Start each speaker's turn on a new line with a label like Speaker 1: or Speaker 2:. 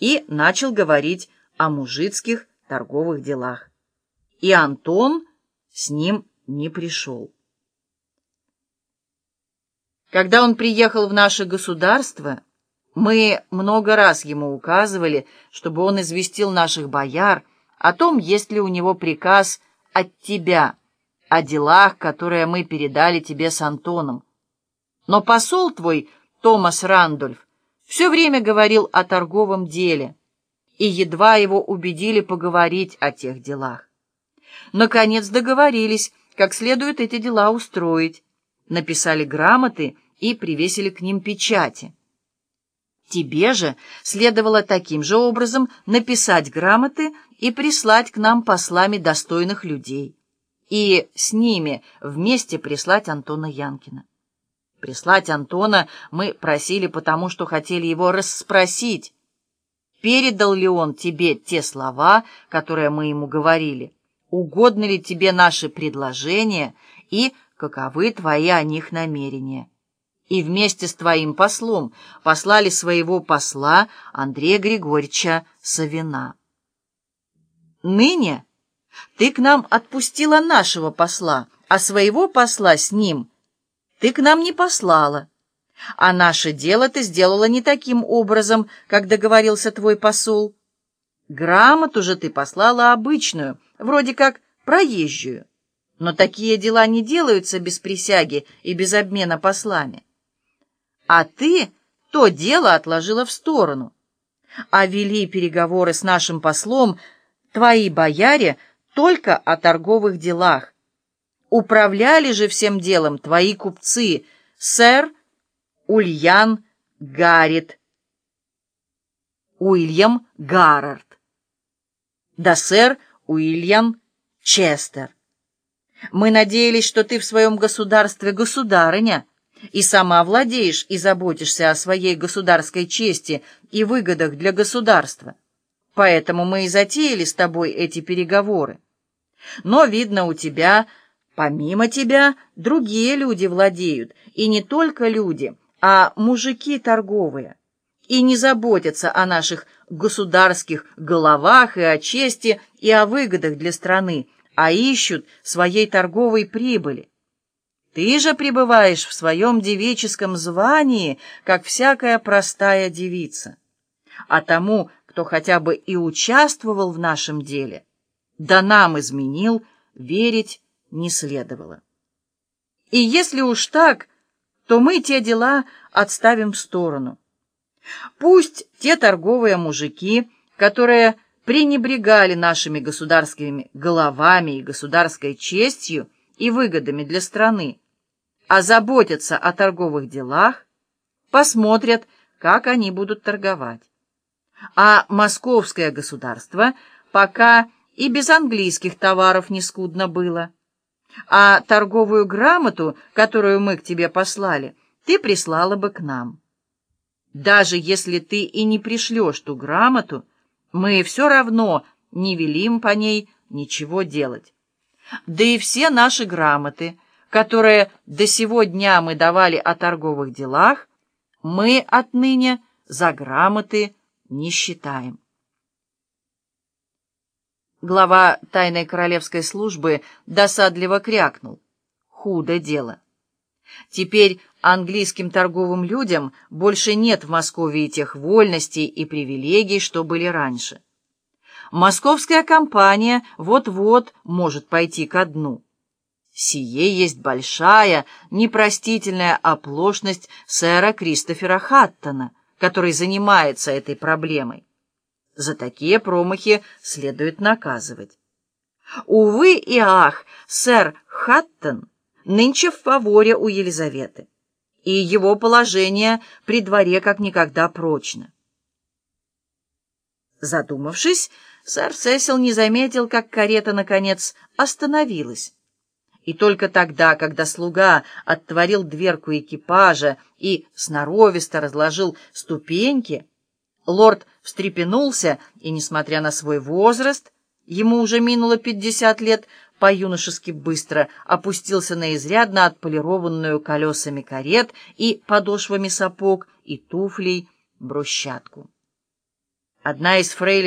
Speaker 1: и начал говорить о мужицких торговых делах. И Антон с ним не пришел. Когда он приехал в наше государство, мы много раз ему указывали, чтобы он известил наших бояр о том, есть ли у него приказ от тебя, о делах, которые мы передали тебе с Антоном. Но посол твой, Томас Рандольф, все время говорил о торговом деле, и едва его убедили поговорить о тех делах. Наконец договорились, как следует эти дела устроить, написали грамоты и привесили к ним печати. Тебе же следовало таким же образом написать грамоты и прислать к нам послами достойных людей, и с ними вместе прислать Антона Янкина. Прислать Антона мы просили потому, что хотели его расспросить, передал ли он тебе те слова, которые мы ему говорили, угодно ли тебе наши предложения и каковы твои о них намерения. И вместе с твоим послом послали своего посла Андрея Григорьевича Савина. Ныне ты к нам отпустила нашего посла, а своего посла с ним ты к нам не послала. А наше дело ты сделала не таким образом, как договорился твой посол. Грамоту же ты послала обычную, вроде как проезжую. Но такие дела не делаются без присяги и без обмена послами. А ты то дело отложила в сторону. А вели переговоры с нашим послом твои бояре только о торговых делах. Управляли же всем делом твои купцы, сэр Ульян Гаррит, Уильям Гаррард, да сэр Уильям Честер. Мы надеялись, что ты в своем государстве государыня, и сама владеешь и заботишься о своей государской чести и выгодах для государства. Поэтому мы и затеяли с тобой эти переговоры. Но, видно, у тебя, помимо тебя, другие люди владеют, и не только люди — а мужики торговые, и не заботятся о наших государских головах и о чести, и о выгодах для страны, а ищут своей торговой прибыли. Ты же пребываешь в своем девическом звании, как всякая простая девица. А тому, кто хотя бы и участвовал в нашем деле, да нам изменил, верить не следовало. И если уж так, то мы те дела отставим в сторону. Пусть те торговые мужики, которые пренебрегали нашими государственными головами и государской честью и выгодами для страны, а заботятся о торговых делах, посмотрят, как они будут торговать. А московское государство пока и без английских товаров не скудно было а торговую грамоту, которую мы к тебе послали, ты прислала бы к нам. Даже если ты и не пришлешь ту грамоту, мы все равно не велим по ней ничего делать. Да и все наши грамоты, которые до сего дня мы давали о торговых делах, мы отныне за грамоты не считаем. Глава тайной королевской службы досадливо крякнул. Худо дело. Теперь английским торговым людям больше нет в Москве тех вольностей и привилегий, что были раньше. Московская компания вот-вот может пойти ко дну. Сие есть большая, непростительная оплошность сэра Кристофера Хаттона, который занимается этой проблемой. За такие промахи следует наказывать. Увы и ах, сэр Хаттон нынче в фаворе у Елизаветы, и его положение при дворе как никогда прочно. Задумавшись, сэр Сесил не заметил, как карета, наконец, остановилась. И только тогда, когда слуга оттворил дверку экипажа и сноровисто разложил ступеньки, Лорд встрепенулся и, несмотря на свой возраст, ему уже минуло пятьдесят лет, по-юношески быстро опустился на изрядно отполированную колесами карет и подошвами сапог и туфлей брусчатку. Одна из фрейлин